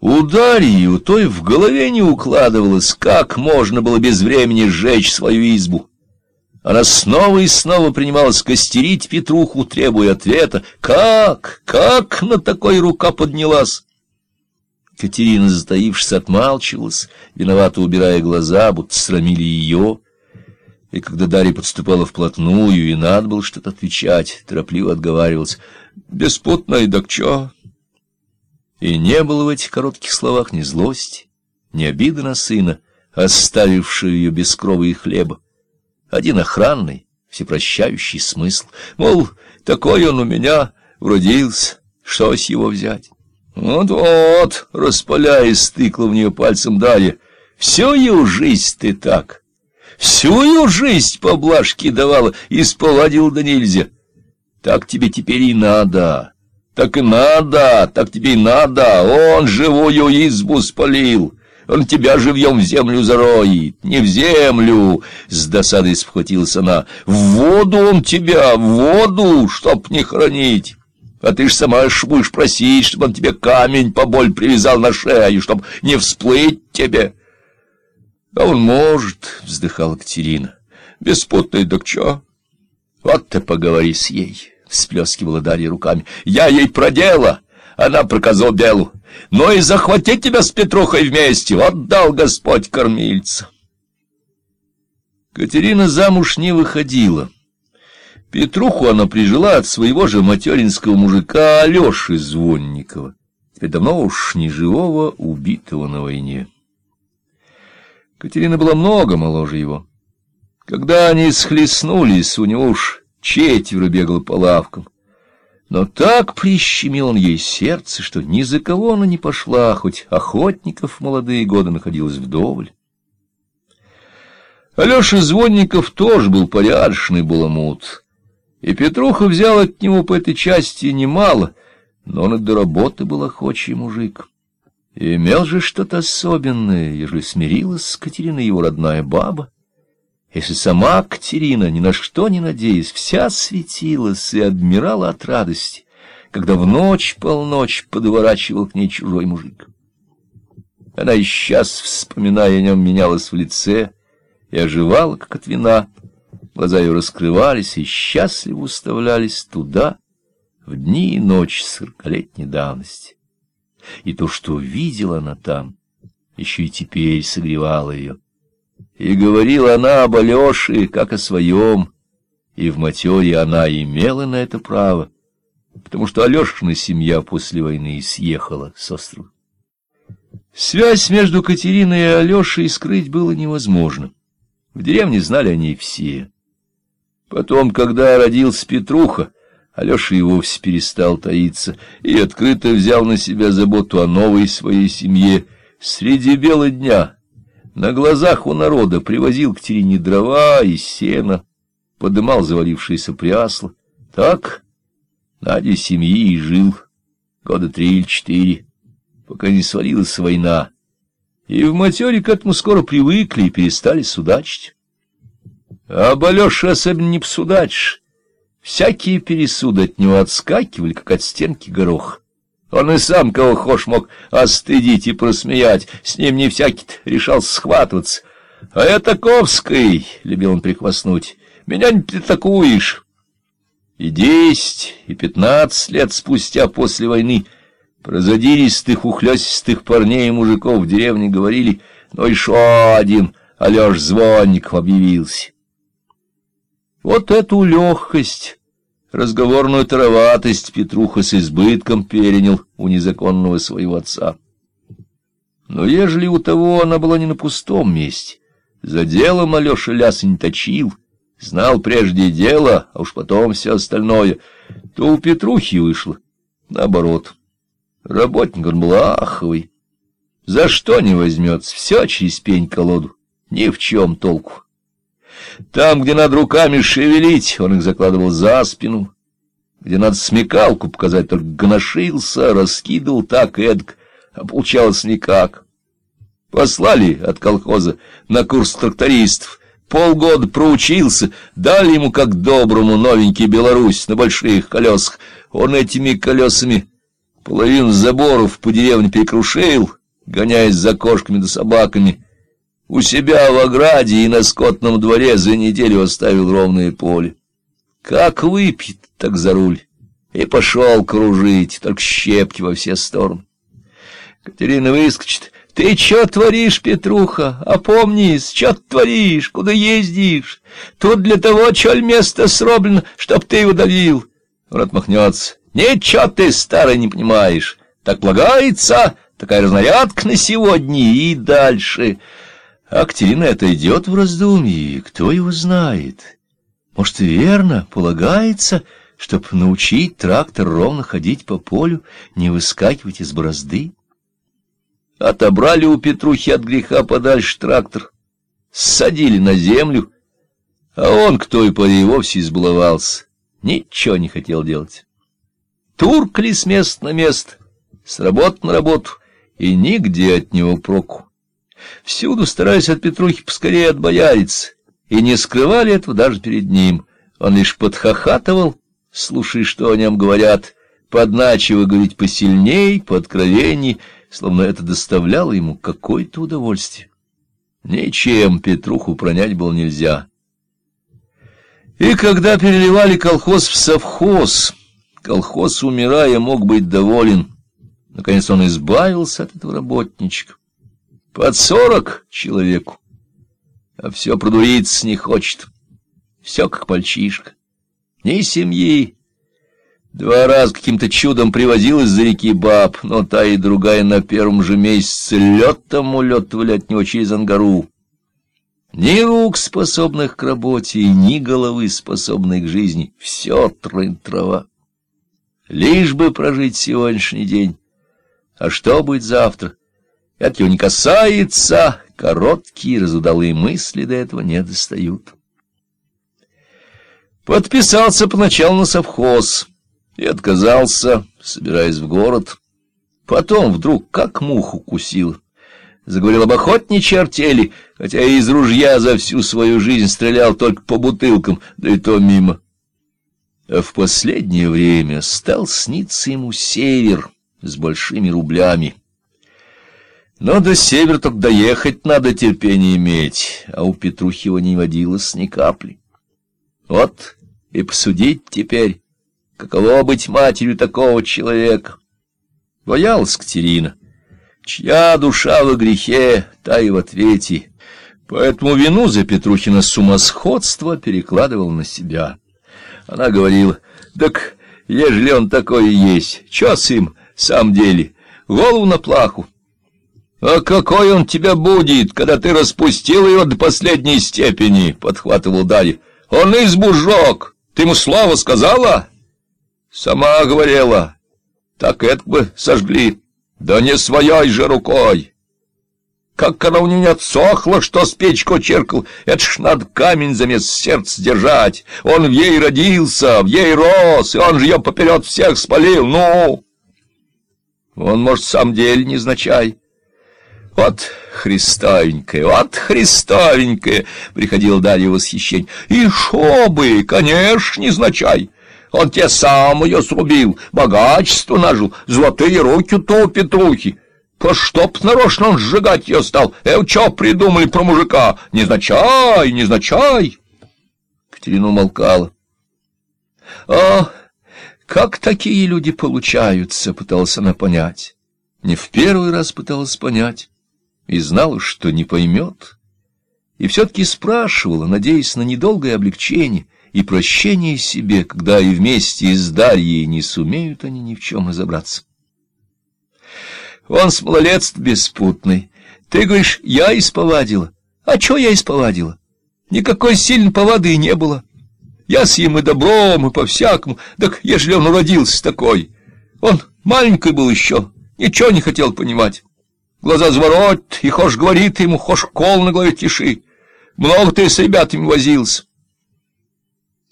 У Дарьи у той в голове не укладывалось, как можно было без времени сжечь свою избу. Она снова и снова принималась костерить Петруху, требуя ответа. Как? Как на такой рука поднялась? Катерина, затаившись, отмалчивалась, виновато убирая глаза, будто срамили ее. И когда Дарья подступала вплотную, и надо было что-то отвечать, торопливо отговаривалась. «Беспутная докча!» И не было в этих коротких словах ни злости, ни обиды на сына, оставившую ее без крова и хлеба. Один охранный, всепрощающий смысл. Мол, такой он у меня вродился, что с его взять? Вот-вот, распаляясь, тыкла в нее пальцем Дарья. Всю ее жизнь ты так, всю ее жизнь поблажки давала, и споладил да нельзя. Так тебе теперь и надо, так и надо, так тебе и надо. Он живую избу спалил, он тебя живьем в землю зароет, не в землю, — с досадой схватилась она. В воду он тебя, в воду, чтоб не хранить. А ты ж сама ж будешь просить, чтобы он тебе камень по боль привязал на шею, чтоб не всплыть тебе. — А он может, — вздыхала Катерина. — Беспутный док чё? Вот ты поговори с ей, — всплескивала Дарья руками. — Я ей про дело, она про козу белу. Но и захватить тебя с Петрухой вместе, вот дал Господь кормильца. Катерина замуж не выходила. — Петруху она прижила от своего же материнского мужика Алеши Звонникова, теперь давно уж не живого, убитого на войне. Катерина была много моложе его. Когда они схлестнулись, у него уж четверо бегало по лавкам. Но так прищемил он ей сердце, что ни за кого она не пошла, хоть охотников в молодые годы находилась вдоволь. Алеша Звонников тоже был порядочный баламут. И Петруха взял от него по этой части немало, но он и до работы был охочий мужик. И имел же что-то особенное, ежели смирилась с Катериной его родная баба. Если сама Катерина, ни на что не надеясь, вся светилась и обмирала от радости, когда в ночь полночь подворачивал к ней чужой мужик. Она и сейчас, вспоминая о нем, менялась в лице и оживала, как от вина, Глаза ее раскрывались и счастливо уставлялись туда, в дни и ночь сорокалетней давности. И то, что видела она там, еще и теперь согревало ее. И говорила она об Алёше, как о своем, и в матере она имела на это право, потому что Алешина семья после войны съехала с острова. Связь между Катериной и Алешей скрыть было невозможно. В деревне знали о ней все. Потом, когда родился Петруха, Алеша и вовсе перестал таиться и открыто взял на себя заботу о новой своей семье. Среди бела дня на глазах у народа привозил к Терине дрова и сено, подымал завалившееся прясло. Так Надя семьи и жил года три или четыре, пока не свалилась война. И в матере к этому скоро привыкли и перестали судачить. А Алёше особенно не посудачишь. Всякие пересуды от него отскакивали, как от стенки горох. Он и сам кого хошь мог остыдить и просмеять, с ним не всякий решался схватываться. А я таковский, — любил он прихвастнуть, — меня не притакуешь. И десять, и пятнадцать лет спустя после войны про задиристых, ухлёстистых парней и мужиков в деревне говорили, но еще один Алёш Звонников объявился. Вот эту легкость, разговорную тароватость Петруха с избытком перенял у незаконного своего отца. Но ежели у того она была не на пустом месте, за делом Алеша не точил, знал прежде дело, а уж потом все остальное, то у Петрухи вышло наоборот. Работник он был аховый. За что не возьмется, все через пень-колоду, ни в чем толку. Там, где надо руками шевелить, он их закладывал за спину. Где надо смекалку показать, только гношился, раскидывал так и эдак, а получалось никак. Послали от колхоза на курс трактористов, полгода проучился, дали ему, как доброму, новенький Беларусь на больших колесах. Он этими колесами половину заборов по деревне перекрушил, гоняясь за кошками да собаками. У себя в ограде и на скотном дворе за неделю оставил ровное поле. Как выпьет, так за руль. И пошел кружить, только щепки во все стороны. Катерина выскочит. «Ты чё творишь, Петруха? Опомнись, чё ты творишь? Куда ездишь? Тут для того, чё место сроблено, чтоб ты его давил». Он отмахнется. «Ничего ты, старый, не понимаешь. Так полагается, такая разнарядка на сегодня и дальше». А Катерина это идет в раздумье, кто его знает. Может, верно, полагается, чтоб научить трактор ровно ходить по полю, не выскакивать из борозды? Отобрали у Петрухи от греха подальше трактор, ссадили на землю, а он к той поре вовсе избаловался, ничего не хотел делать. Туркли с места на место, с работы на работу, и нигде от него проку. Всюду старались от Петрухи поскорее отбояриться, и не скрывали этого даже перед ним. Он лишь подхохатывал, слушая, что о нем говорят, подначивая говорить посильней, пооткровенней, словно это доставляло ему какое-то удовольствие. Ничем Петруху пронять было нельзя. И когда переливали колхоз в совхоз, колхоз, умирая, мог быть доволен. Наконец он избавился от этого работничка. Под сорок человеку, а все продуриться не хочет. Все как мальчишка. Ни семьи, Два раза каким-то чудом привозил из-за реки баб, но та и другая на первом же месяце летом улетывали от него через ангару. Ни рук, способных к работе, ни головы, способной к жизни. Все трын-трава. Лишь бы прожить сегодняшний день. А что будет завтра? Это его не касается. Короткие, разудалые мысли до этого не достают. Подписался поначалу на совхоз и отказался, собираясь в город. Потом вдруг как муху кусил. Заговорил об охотничьей артели, хотя и из ружья за всю свою жизнь стрелял только по бутылкам, да и то мимо. А в последнее время стал сниться ему север с большими рублями. Но до севера только доехать надо терпение иметь, а у Петрухи его не водилось ни капли. Вот и посудить теперь, Каково быть матерью такого человека? Боялась Катерина, чья душа во грехе, та и в ответе. Поэтому вину за Петрухина сумасходство перекладывал на себя. Она говорила, так ежели он такой и есть, чё с им, сам деле, голову на плаху. «А какой он тебя будет, когда ты распустил его до последней степени?» — подхватывал Дарья. «Он избужок! Ты ему слово сказала?» Сама говорила, так это бы сожгли, да не своей же рукой. Как она у нее отсохла, что с печку черкал, это ж надо камень замес сердца держать. Он в ей родился, в ей рос, и он же ее поперед всех спалил, ну... Он, может, сам деле незначай. Вот Христовенькая, вот Христовенькая, приходил Дарья восхищение. И шо бы, конечно, незначай. Он те сам ее срубил, богатство нажил, золотые руки того Петрухи. По чтоб нарочно он сжигать ее стал? Э, что придумали про мужика? Не значай, не значай. Катерина умолкала. А как такие люди получаются, пыталась она понять. Не в первый раз пыталась понять и знала, что не поймет. И все-таки спрашивала, надеясь на недолгое облегчение — и прощение себе, когда и вместе с Дарьей не сумеют они ни в чем разобраться. Он с малолетств беспутный. Ты говоришь, я исповадила. А чё я исповадила? Никакой сильной повады не было. Я с ним и добром, и по-всякому. Так ежели он родился такой. Он маленький был еще, ничего не хотел понимать. Глаза заворот, и хошь говорит ему, хошь кол на голове тиши. Много ты с ребятами возился.